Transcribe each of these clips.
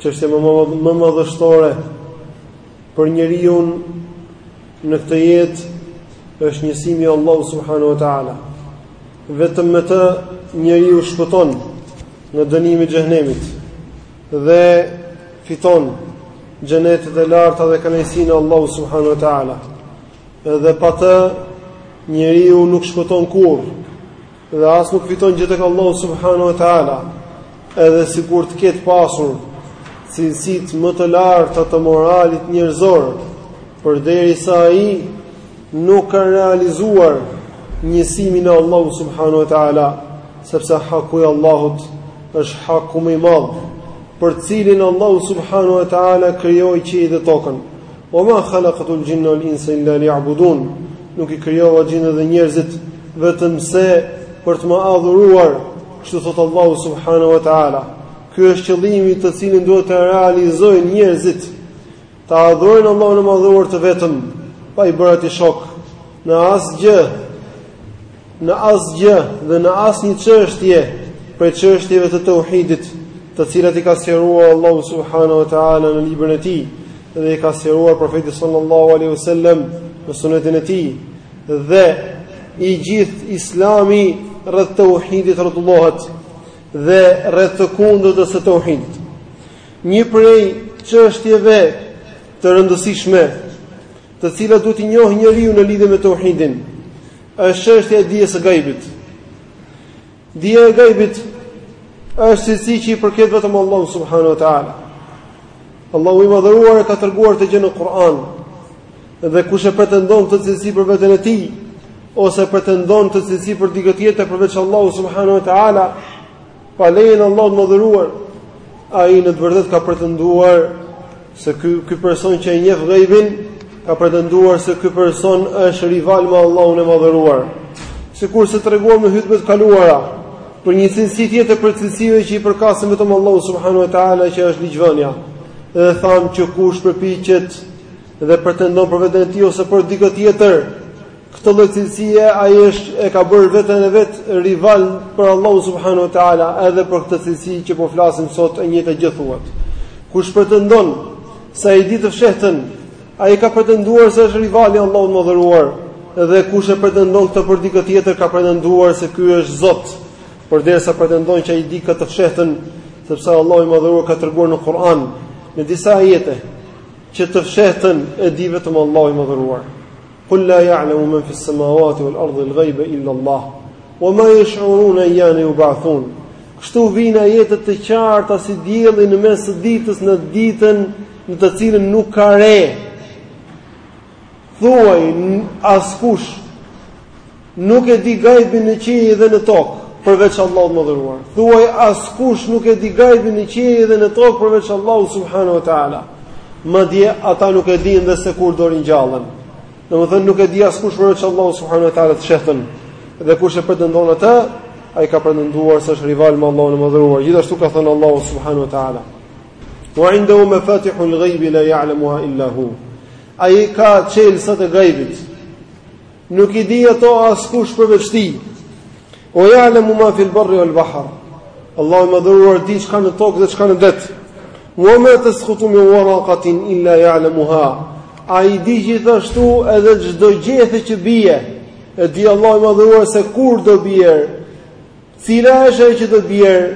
Çështja më më madhështore për njeriun në këtë jetë është njësimi i Allahu subhanahu wa taala. Vetëm me të njeriu shpëton nga dënimi i xhehnemit dhe fiton xhenetet e larta dhe kënaqësinë e Allahu subhanahu wa taala. Edhe pa të njeriu nuk shpëton kurrë Dhe as nuk fiton gjë tek Allahu subhanahu wa taala, edhe sikur të ketë pasur cilësitë më të larta të moralit njerëzor, përderisa ai nuk ka realizuar njësimin e Allahut subhanahu wa taala, sepse haku i Allahut është haku më i madh, për të cilin Allahu subhanahu wa taala krijoi qiejt dhe tokën. Wa ma khalaqtul jinna wal insa illa liya'budun. Nuk i krijova xhinët dhe njerëzit vetëm se për të më adhuruar, kështu thotë Allahu subhanahu wa taala. Ky është qëllimi të cilin duhet të realizojnë njerëzit, ta adhurojnë Allahun e Madhëruar të vetëm, pa i bërë atij shok në asgjë. në asgjë dhe në asnjë çështje prej çështjeve të tauhidit, të cilat i ka sqaruar Allahu subhanahu wa taala në librin e tij dhe i ka sqaruar profeti sallallahu alaihi wasallam në sunetin e tij dhe i gjithë islami rreth tauhidit rrotullohet dhe rreth të kundërtës së tauhidit. Një prej çështjeve të rëndësishme, të cilat duhet t'i njohë njeriu në lidhje me tauhidin, Është çështja e dijes së gajbit. Dija e gajbit është cilësi që i përket vetëm Allahu subhanahu wa taala. Allahu i madhëruar e ka treguar këtë gjë në Kur'an. Dhe kush e pretendon këtë cilësi për veten e tij ose pretendon këtë cilësi për dikë tjetër përveç Allahu subhanahu wa taala, Pa lejen e Allahut të Madhëruar, ai në të vërtetë ka pretenduar se ky person që e njeh ghaibin ka pretenduar se ky person është rival me Allahun e Madhëruar. Sikurse treguam në hutbet e kaluara, për një cilësi tjetër prej cilësive që i përkasin vetëm Allahu subhanahu wa taala që është ligjvënia. Dhe thamë që kush përpiqet dhe pretendon për veten e tij ose për dikë tjetër, këtë lloj cilësie ai është e ka bërë veten e vet rival për Allahu subhanahu wa taala, edhe për këtë cilësi që po flasim sot e njëjta gjë thuhet. Kush pretendon se ai di të fshehtën, ai ka pretenduar se është rival i Allahut të madhëruar, dhe kush e pretendon këtë për dikë tjetër ka pretenduar se ky është Zot, përderisa pretendon që ai di të fshehtën, sepse Allahu i madhëruar ka treguar në Kur'an në disa ajete Që të fshehtën e di vetëm Allahu i Madhëruar. Qul la ya'lamu man fi s-samawati wal-ardhi al-ghayba illa Allah. Wa ma yash'uruna ayyana yub'athun. Kështu vijnë ajete të qarta si dielli në mes të ditës në ditën në të cilën nuk ka re. Thuaj askush Nuk e di gajbin në qiej dhe në tokë, përveç Allahut të Madhëruar. Thuaj askush nuk e di gajbin në qiej dhe në tokë përveç Allahut Subhanahu wa Ta'ala. Madje, ata nuk e dinë edhe se kur do ringjallen. Domethënë nuk e di askush përveç Allahut Subhanahu wa Ta'ala të fshehtën. Dhe kush e pretendon atë, ai ka pretenduar se është rival me Allahun e Madhëruar. Gjithashtu ka thënë Allahu Subhanahu wa Ta'ala. Wa indahu mafatihu al-ghaybi la ya'lamuha illa hu. Ai ka çelësat e gajbit, Nuk i di ato askush përveç tij. Wa ya'lamu ma fil barri wal bahr. Allahu i Madhëruar di çka në tokë dhe çka në det. Wa ma tasqutu min waraqatin illa ya'lamuha. Ai di gjithashtu edhe çdo gjethe që bie. E di Allahu i Madhëruar se kur do bjerë. Cila është ajo që do bjerë.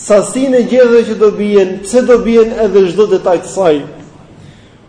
Sasinë e gjetheve që do bien. Pse do bien edhe çdo detaj të saj.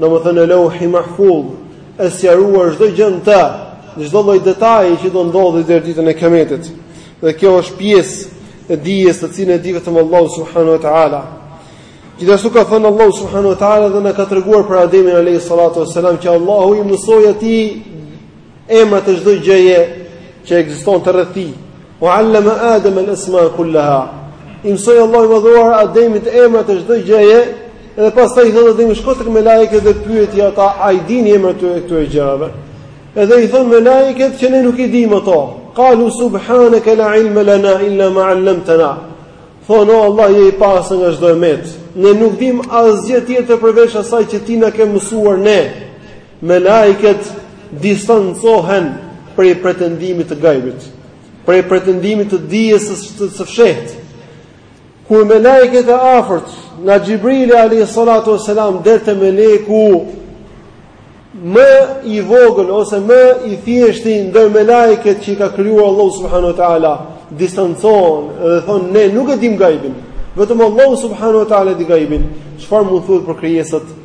Domethënë Lauhi Mahfuz e sqaruar çdo gjë në të, çdo lloj detaji që do ndodhë deri ditën e Kiametit. Dhe kjo është pjesë e dijes të cilën e di vetëm Allahu subhanahu wa taala. Gjithashtu ka thënë Allahu subhanahu wa taala dhe na ka treguar për Ademin alayhi salatu wassalam që Allahu i mësoi atij emrat e çdo gjëje që ekzistonte rreth tij. Wa 'allama Adama al-asma'a kullaha. I mësoi Allahu i madhëruar Ademit emrat e çdo gjëje dhe pastaj i thotë Ademit shko tek melaiket dhe pyeti ata a i dini emrat e këtyre gjërave. Edhe i thonë melaiket që ne nuk i dimë ato. Qalu subhanaka la ilma lana illa ma 'allamtana. Thonë o Allah je i pastër nga çdo e metë. Ne nuk dimë asgjë tjetër përveç asaj që ti na ke mësuar ne. Melaiket distancohen prej pretendimit të gajbit, prej pretendimit të dijes së së fshehtë. Kur melaiket e afërt nga Xhibrili alayhi salatu wasalam deri te meleku më i vogël ose më i thjeshti ndër melaiket që i ka krijuar Allahu subhanahu wa taala, distancohen dhe thonë ne nuk e dimë gajbin. Vetëm Allahu subhanahu wa taala di gajbin. Çfarë mund thuhet për krijesat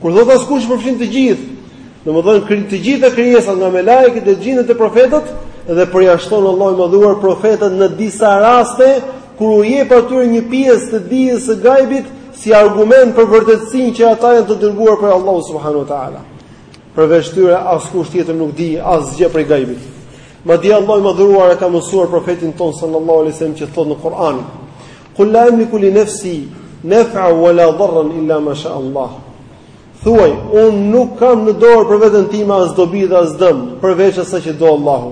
Kur thotë askush përfshin të gjithë, domethënë kri, të gjitha krijesat nga melaiket e xhinët e profetët dhe përjashton Allahu i madhëruar profetët në disa raste kur u jep atyre një pjesë të dijes së gajbit si argument për vërtetësinë që ata janë të dërguar prej Allahut subhanahu wa taala. Përveç tyre askush tjetër nuk di asgjë prej gajbit. Madje Allahu i madhëruar e ka mësuar profetin tonë sallallahu alaihi wasallam që thotë në Kur'an, Kul la emliku li nefsi nef'a wa la dharran illa ma sha Allah. Thuaj, unë nuk kam në dorë për vetën time as dobi dhe as dëm, përveç asaj që do Allahu.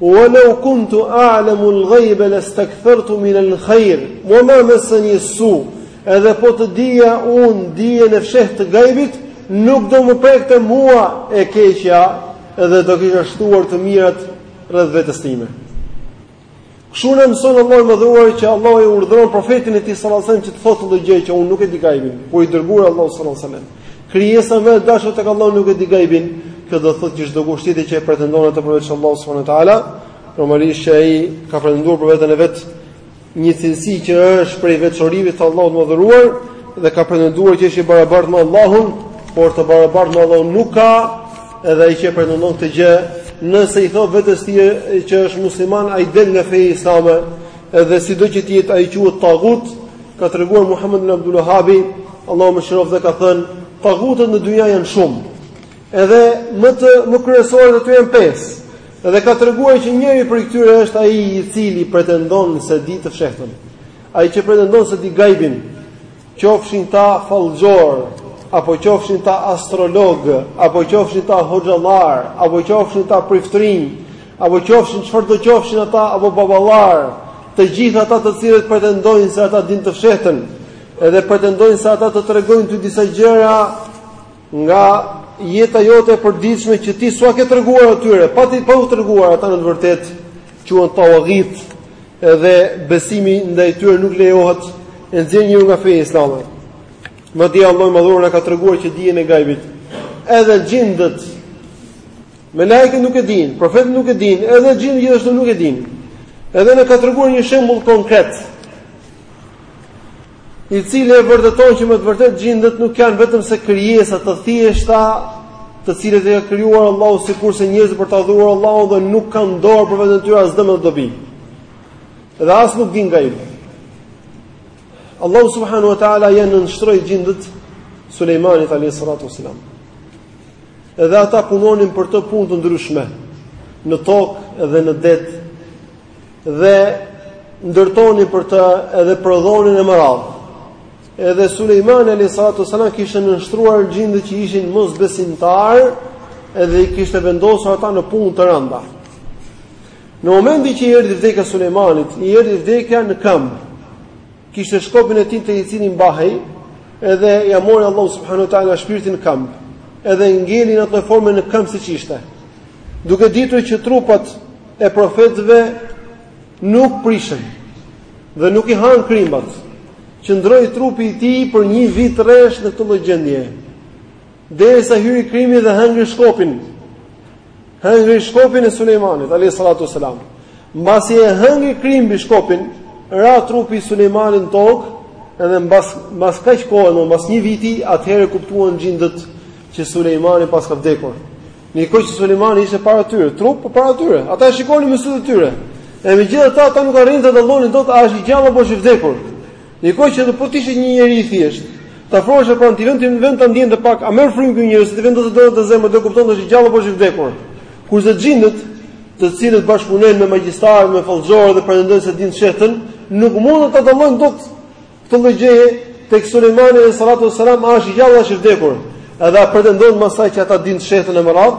Wa law kuntu a'lamu al-ghayb lastakthartu min al-khair wa ma massani su. Edhe po të dija unë dijen e fshehtë të gajbit, nuk do më prekte mua e keqja, edhe do kisha shtuar të mirat rreth vetes time. Kështu na mëson Allahu i madhëruar që Allahu e urdhëron profetin e tij sallallahu alajhi wasallam që të thotë këtë gjë që unë nuk e di gajbin, por i dërguari i Allahut sallallahu alajhi wasallam. Krijesa më e dashur tek Allahu nuk e di gajbin, kjo do të thotë që çdo kush tjetër që e pretendon atë përveç Allahu subhanahu wa taala, normalisht që ai ka pretenduar për veten e vet një cilësi që është prej veçorive të Allahut të madhëruar dhe ka pretenduar që është i barabartë me Allahun, por të barabartë me Allahun nuk ka Edhe ai që pretendon këtë gjë, nëse i thotë vetes tij që është musliman, ai del nga feja islame, edhe sido që të jetë ai quhet tagut, ka treguar Muhammed ibn Abdul Wahhab, Allahu e mëshiroftë dhe ka thënë, tagutët në dynja janë shumë. Edhe më kryesorët e atyre janë pesë. Edhe ka treguar që njëri prej këtyre është ai i cili pretendon se di të fshehtën. Ai që pretendon se di gajbin, qofshin ata fallxhorë, apo qofshin ata astrologë, apo qofshin ata hoxhallarë, apo qofshin ata priftërinj, apo qofshin çfarë do qofshin ata apo baballarë, të gjithë ata të cilët pretendojnë se ata dinë të fshehtën, edhe pretendojnë se ata të tregojnë ty disa gjëra Nga jeta jote e përditshme që ti s'ua ke treguar atyre, pa ti pa u treguar ata në të vërtetë quhen tawaghit dhe besimi ndaj tyre nuk lejohet e nxjerr njeriun nga feja islame. Madje Allahu i Madhëruar na ka treguar që dijen e gajbit edhe xhindët melaiket nuk e dinë, profetët nuk e dinë, edhe xhindët gjithashtu nuk e dinë. Edhe na ka treguar një shembull konkret. i cili e vërteton që me të vërtetë xhindët nuk janë vetëm se krijesa të thjeshta, të cilët i ka krijuar Allahu sikurse njerëzit për ta adhuruar Allahun dhe nuk kanë në dorë për veten e tyre as dëm edhe dobi. Dhe as nuk dinë gajbin. Allahu subhanahu wa taala ia nënshtroi xhindët Sulejmanit alayhi salatu wasalam. Edhe ata punonin për të punë të ndryshme në tokë dhe në det. dhe ndërtonin për të edhe prodhonin e me radhë. Edhe Sulejmani alayhi salatu sallam kishte nënshtruar xhindët që ishin mosbesimtarë, edhe i kishte vendosur ata në punë të rënda. Në momentin që i erdhi vdekja Sulejmanit, i erdhi vdekja në këmbë. Kishte shkopin e tij te i cili mbahej, edhe ja mori Allahu subhanahu wa taala shpirtin në këmbë, edhe ngeli në atë formë në këmbë siç ishte. Duke ditur që trupat e profetëve nuk prishen dhe nuk i han krimbat. Qëndroi trupi i tij për një vit rresht në këtë lloj gjendje. Derisa hyri krimi dhe hëngri shkopin. Hëngri shkopin e Sulejmanit, alayhi salatu wasalam. Mbasi e hëngri krimbi shkopin, ra trupi i Sulejmanit në tokë, edhe mbas mbas kaq kohë, më mbas një viti, atëherë kuptuan xhindët që Sulejmani paska vdekur. Në kohë që Sulejmani ishte para tyre, trupi para tyre. Ata e shikonin me sytë e tyre. E megjithatë ata nuk arrinin të dallonin dot a është i gjallë apo është i vdekur. Në kohë që po të ishe një njeri i thjesht, t'i afroheshe pranë, t'i vend ta ndjente pak, a merr frymë ky njeri, se t'i vendoste dorën te zemra, do kuptonte është gjallë apo është vdekur. Kurse xhindët, të cilët bashkëpunojnë me magjistarë, me fallxhorë dhe pretendojnë se dinë fshehtën, nuk mund ta dallojnë dot këtë lloj gjëje tek Sulejmani alayhi salatu wasalam, a është gjallë apo është vdekur. Edhe a pretendojnë masanej që ata dinë fshehtën e me radhë,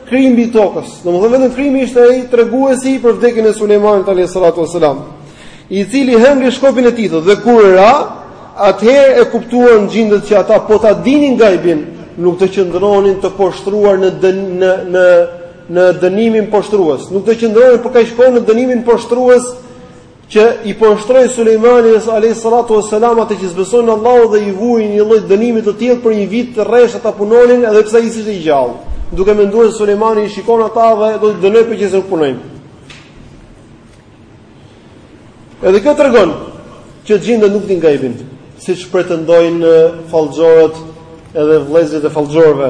Krimbi i tokës. Domethënë vetëm krimi ishte ai treguesi për vdekjen e Sulejmanit alayhis salatu wasalam, i cili hëngri shkopin e tij dhe kur ra, atëherë e kuptuan xhindët që ata po ta dinin gajbin, nuk do qëndronin të poshtruar në dën, në në në dënimin poshtrues. Nuk do qëndronin për kaq kohë në dënimin poshtrues që i poshtroi Sulejmani alayhi salatu wassalam ata që s'besonin Allahun dhe i vuri një lloj dënimi të tillë për një vit rresht ata punonin edhe pse ai ishte i gjallë, duke menduar se Sulejmani i shikon ata dhe do t'i dënojë në qoftë se nuk punojnë. Edhe kjo tregon që xhindët nuk din gajbin, siç pretendojnë fallxhorët edhe vëllezërit e fallxhorëve.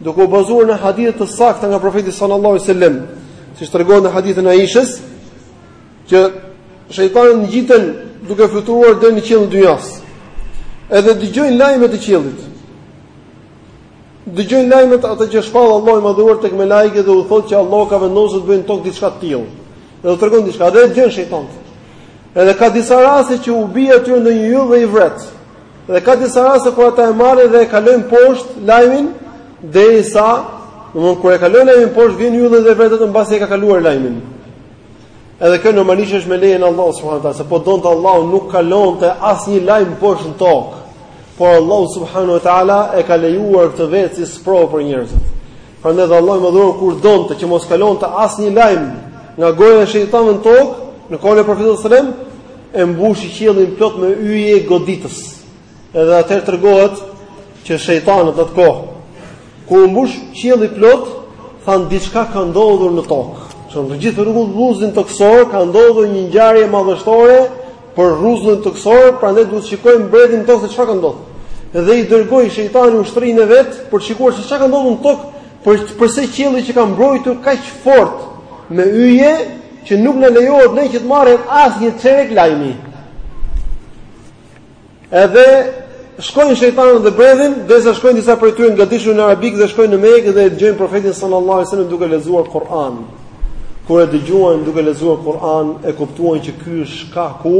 Duke u bazuar në hadithe të sakta nga profeti sallallahu alajhi wasallam, siç tregohet në hadithin e Aishës, që shejtanët ngjiten duke fluturuar deri në qiellin e dynjas. Edhe dëgjojnë lajmet e qiellit. Dëgjojnë lajmet ato që shpall Allahu i madhuar tek melaiket dhe u thotë që Allahu ka vendosur të bëjë në tokë diçka të tillë. Dhe u tregon diçka, dhe dëgjojnë shejtanët. Edhe ka disa raste që u bie atyre ndonjë yll dhe i vret. Dhe ka disa raste kur ata e marrin dhe e kalojnë poshtë lajmin derisa, domthonë kur e kalojnë lajmin poshtë vjen ylli dhe vret atë mbasi e ka kaluar lajmin. Edhe kjo normalisht është me lejen e Allahut subhanuhu teala, se po donte Allahu nuk kalonte asnjë lajm poshtë në tokë. Por Allahu subhanuhu teala e ka lejuar këtë vetë si sprovë për njerëzit. Prandaj dhe Allahu i madhëruar kur donte që mos kalonte asnjë lajm nga goja e shejtanit në tokë, në kohën e profetit sallallahu alajhi wasallam, e mbushi qiellin plot me yje goditës. Edhe atëherë tregohet që shejtanët atë kohë kur u mbush qielli plot, thanë diçka ka ndodhur në tokë. Që në të gjithë rrugën rruzullin tokësor ka ndodhur një ngjarje madhështore për rruzullin tokësor, prandaj duhet të shikojmë bredhim në tokë se çka ka ndodhur. Dhe i dërgoi shejtani ushtrinë e vet për të shikuar se çka ka ndodhur në tokë, Për përse qielli qenka mbrojtur kaq fort me yje që nuk na lejohet ne që të marrim asnjë çerek lajmi. Edhe shkojnë shejtanët dhe bredhin, derisa shkojnë disa prej tyre në gadishullin arabik dhe shkojnë në Mekë dhe dëgjojnë profetin sallallahu alajhi wasallam duke lexuar Kur'an. Kur e dëgjuan duke lexuar Kur'an, e kuptuan që ky është shkaku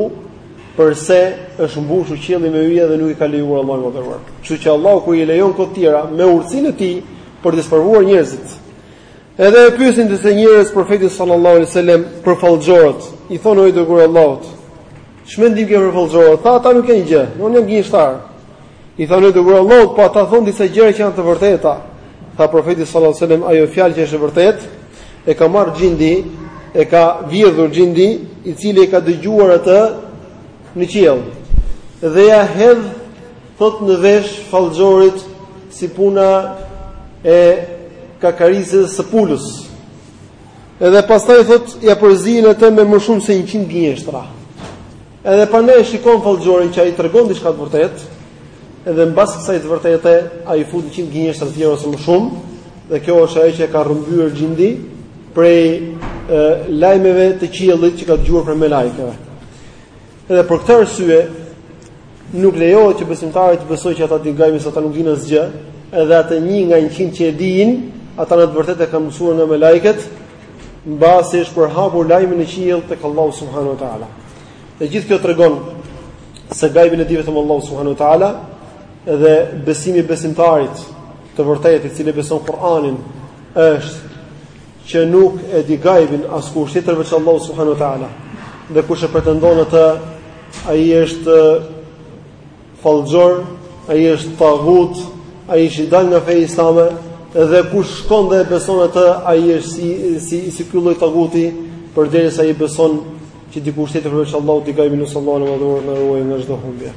përse është mbushur qielli me yje dhe nuk i ka lejuar Allahu i madhëruar. Kështu që Allahu kur i lejon këto gjëra me urtësinë e tij për të sprovuar njerëzit. Edhe e pyesin disa njerëz profetin sallallahu alaihi wasallam për fallxhorët. I thonë o i dërguar i Allahut. Ç'mendim ke për fallxhorët? Tha ata nuk janë gjë, nuk janë gënjeshtarë. I thanë o i dërguar i Allahut, po ata thonë disa gjëra që janë të vërteta. Tha profeti sallallahu alajhi wasallam, ajo fjalë që është e vërtetë, e ka marrë xhindi, e ka vjedhur xhindi, i cili e ka dëgjuar atë në qiell. Dhe ia hedh thotë në vesh fallxhorit si puna e kakarizës së pulës. Edhe pastaj thotë ia përziejnë atë me më shumë se 100 gënjeshtra. Edhe prandaj e shikon fallxhorin që ai tregon diçka të vërtetë, edhe mbas kësaj të vërtete ai fut 100 gënjeshtra të tjera ose më shumë, dhe kjo është ajo që e ka rrëmbyer xhindi prej e, lajmeve të qiellit që ka dëgjuar prej melaikeve. Edhe për këtë arsye nuk lejohet që besimtarët të besojnë që ata dinë gajbin se ata nuk dinë asgjë, edhe atë një nga 100 që e dinë, ata në të vërtetë e kanë mësuar nga melaiket, mbasi është përhapur lajmi në qiell tek Allahu subhanahu wa taala. E gjithë kjo tregon se gajbin e di vetëm Allahu subhanahu wa taala dhe besimi i besimtarit të vërtetë i cili beson Kur'anin është që nuk e di gajbin askush tjetër veç Allahu subhanahu wa taala. Dhe kush e pretendon atë, ai është fallxhor, ai është tagut, ai është i dalë nga feja islame dhe kush shkon dhe e beson atë, ai është si si si ky lloj taguti, përderisa ai beson që dikush tjetër përveç Allahut e di gajbin lus Allahun e madhëruar të na ruajë nga çdo humbje.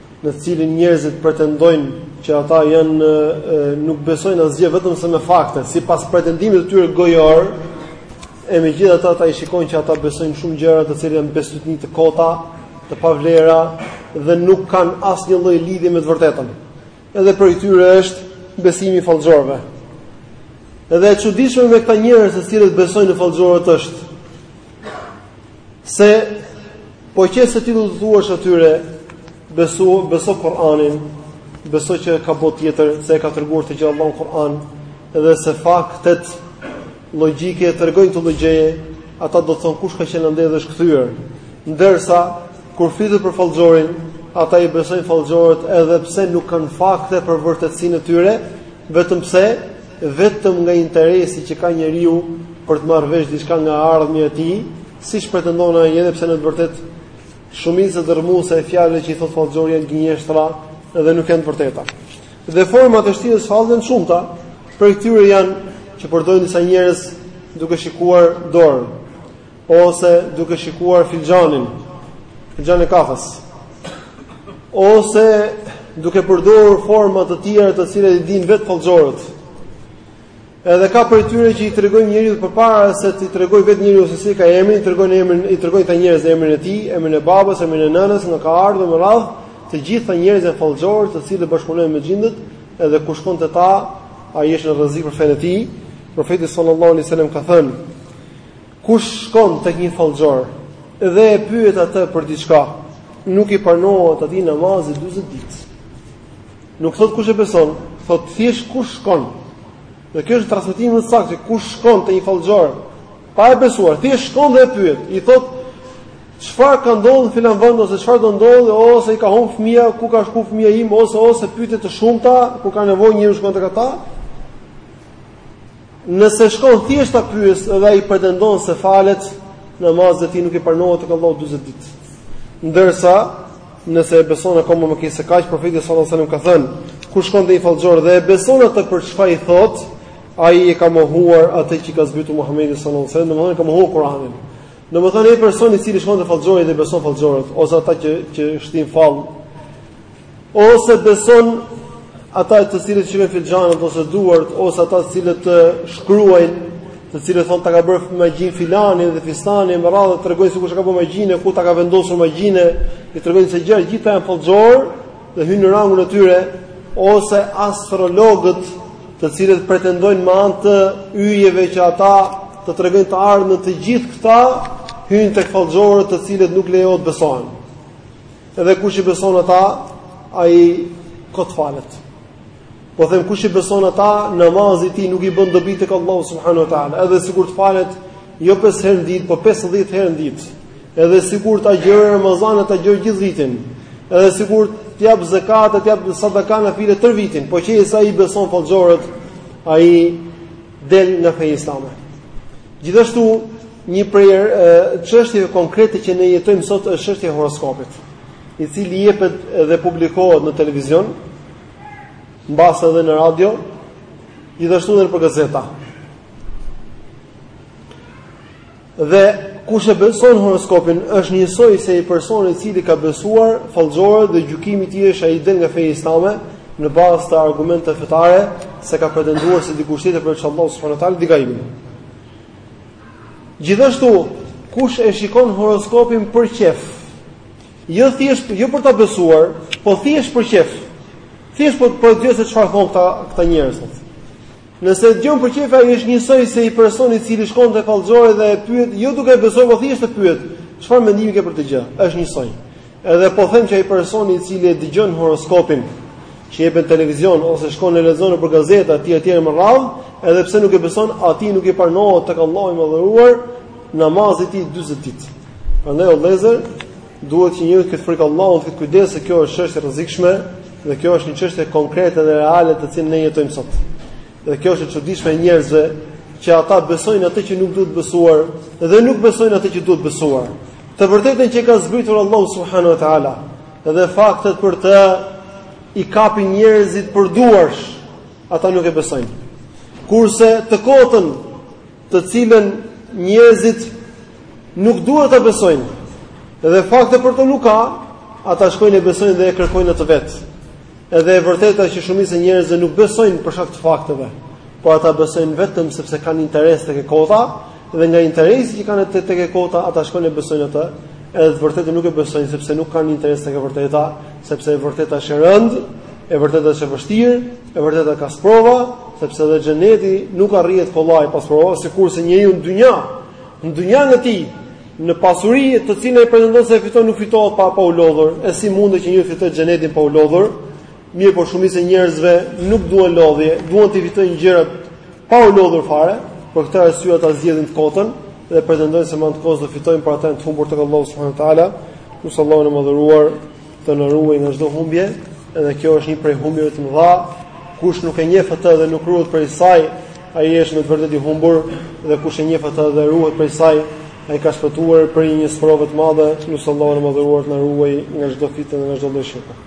në të cilin njerëzit pretendojnë që ata janë nuk besojnë asgjë vetëm se me fakte, sipas pretendimit të tyre gojor, e megjithatë ata i shikojnë që ata besojnë shumë gjëra të cilat janë bestytni të kota, të pavlera dhe nuk kanë asnjë lloj lidhje me të vërtetën. Edhe prej tyre është besimi i fallxhorëve. Edhe e çuditshme me këta njerëz të cilët besojnë në fallxhorët është Se po qe se ti do të thuash atyre beso beso Kur'anin, beso që ka botë tjetër, se e ka treguar këtë gjë Allahu në Kur'an dhe se faktet logjike tregojnë këtë lloj gjëje, ata do të thonë kush ka qenë andej dhe është kthyer. Ndërsa kur flitet për fallxhorin, ata i besojnë fallxhorët edhe pse nuk kanë fakte për vërtetësinë e tyre, vetëm pse vetëm nga interesi që ka njeriu për të marrë vesh diçka nga ardhmja e tij, siç pretendon ai edhe pse në të vërtetë shumica dërmuese e fjalëve që i thotë Fallxhori janë gënjeshtra dhe nuk janë të vërteta. Dhe format e shtirjes fall janë të shumta, prej tyre janë që përdojnë disa njerëz duke shikuar dorën. ose duke shikuar filxhanin, filxhanin e kafës, ose duke përdorur forma të tjera të cilat i dinë vetë fallxhorët. Edhe ka prej tyre që i tregojnë njeriut përpara se t'i tregojë vetë njeriu se si ka emrin, i tregojnë emrin, i tregojnë këta njerëz emrin e tij, emrin e babës, emrin e nënës, nga ka ardhur me radhë, të gjithë këta njerëz janë fallxhorë të cilët bashkëpunojnë me xhindët, edhe kush shkon te ta, ai është në rrezik për fenë e tij. Profeti sallallahu alaihi wasallam ka thënë: Kush shkon tek një fallxhor dhe e pyet atë për diçka, nuk i pranohet atij namazi 40 ditë. Nuk thotë kush e beson, thotë thjesht kush shkon. Dhe ky është transmetimi më i saktë se kush shkon te një fallxhor pa e besuar, thjesht shkon dhe e pyet, i thotë çfarë ka ndodhur në filan vend ose çfarë do ndodhë ose i ka humb fëmija, ku ka shku fëmija im ose ose pyetje të shumta, ku ka nevojë njeriu shkon tek ata. Nëse shkon thjesht ta pyesë dhe ai pretendon se falet, namazi i tij nuk i pranohet tek Allahu 40 ditë. Ndërsa, nëse e beson akoma më keq se kaq, profeti sallallahu alajhi wasallam ka thënë, kush shkon te një fallxhor dhe e beson atë për çfarë i thotë, ai e ka mohuar atë që ka zbritur Muhamedit sallallahu alajhi wasallam, domethënë ka mohuar Kur'anin. Domethënë ai person i cili shkon te fallxhori dhe beson fallxhorët ose ata që që shtien fall Ose beson ata të cilët shikojnë filxhanët ose duart ose ata të cilët të shkruajnë, të cilët thonë ta ka bërë magjinë filani dhe fistani me radhë të tregojnë se kush ta ka bërë magjinë, ku ta ka vendosur magjinë, i tregojnë këto gjëra të gjithë janë fallxhorë dhe hyjnë në rangun e tyre ose astrologët të cilët pretendojnë me anë të yjeve që ata të tregojnë të ardhmën të gjithë këta hyjnë tek fallxhorët të cilët nuk lejohet të besohen. Edhe kush i beson ata, ai kot falet. Po them kush i beson ata, namazi i tij nuk i bën dobi tek Allahu subhanahu wa taala. Edhe sikur të falet jo 5 herë në ditë, po 50 herë në ditë. Edhe sikur ta agjërojë Ramazanin, ta agjërojë gjithë vitin. Edhe sikur të japë zekat, të japë sadaka nafile tërë vitin, po qe se ai beson fallxhorët, ai del nga feja islame. Gjithashtu, një prej çështjeve konkrete që ne jetojmë sot është çështja e horoskopit, i cili jepet dhe publikohet në televizion, mbase edhe në radio, gjithashtu edhe nëpër gazeta. Dhe kush e beson horoskopin është njësoj si personi i cili ka besuar fallxhorët dhe gjykimi i tij është ai del nga feja islame në bazë të argumenteve fetare se ka pretenduar se dikush tjetër përveç Allahut subhanahu wa taala di gajbin. Gjithashtu, kush e shikon horoskopin për qejf, jo thjesht jo për ta besuar, po thjesht për qejf. Thjesht për të dëgjuar se çfarë thonë këta këta njerëz. Nëse e dëgjon për qejf ai është njësoj si personi i cili shkon te fallxhori dhe e pyet, jo duke e besuar, po thjesht e pyet, çfarë mendimi ke për këtë gjë? Është njësoj. Edhe po them që ai personi i cili e dëgjon horoskopin, që jepet në televizion ose shkon e lexon nëpër gazeta etj etj me radhë, edhe pse nuk e beson, atij nuk i pranohet tek Allahu i madhëruar namazi i tij 40 ditë. Prandaj o vëllezër, Duhet që njeriu të ketë frikë Allahun, të ketë kujdes se kjo është çështje e rrezikshme dhe kjo është një çështje konkrete dhe reale të cilën ne jetojmë sot. Dhe kjo është e çuditshme e njerëzve që ata besojnë atë që nuk duhet besuar dhe nuk besojnë atë që duhet besuar. Të vërtetën që e ka zbritur Allahu subhanahu wa taala dhe faktet për të i kapin njerëzit për duarsh, ata nuk e besojnë. Kurse të kotën të cilën njerëzit nuk duhet ta besojnë. Dhe fakte për të nuk ka, ata shkojnë e besojnë dhe e kërkojnë atë vetë. Edhe e vërteta që shumica e njerëzve nuk besojnë për shkak të fakteve, por ata besojnë vetëm sepse kanë interes tek e kota dhe nga interesi që kanë tek e kota ata shkojnë e besojnë atë. Edhe të vërtetën nuk e besojnë sepse nuk kanë interes tek e vërteta, sepse e vërteta është e rëndë, e vërteta është e vështirë, e vërteta ka sprova, sepse edhe xheneti nuk arrihet kollaj pa sprova, sikurse njeriu në dynja, në dynjanë e tij, në pasuri të cilën ai pretendon se e fiton nuk fitohet pa pa u lodhur, e si mundet që njeriu të fitojë xhenetin pa u lodhur? Mirëpo shumica e njerëzve nuk duan lodhje, duan t'i fitojnë gjërat Pa u lodhur fare, për këtë arsye ata zgjedhin të kotën dhe pretendojnë se me anë të kotës do fitojnë por ata janë të humbur tek Allahu subhanahu wa taala. Lus Allahun e madhëruar të na ruaj nga çdo humbje, edhe kjo është një prej humbjeve të mëdha. Kush nuk e njeh atë dhe nuk ruhet prej saj, ai është në të vërtetë i humbur dhe kush e njeh atë dhe ruhet prej saj, ai ka shpëtuar prej një sprove të madhe. Lus Allahun e madhëruar të na ruaj nga çdo fitnë dhe nga çdo dëshirë.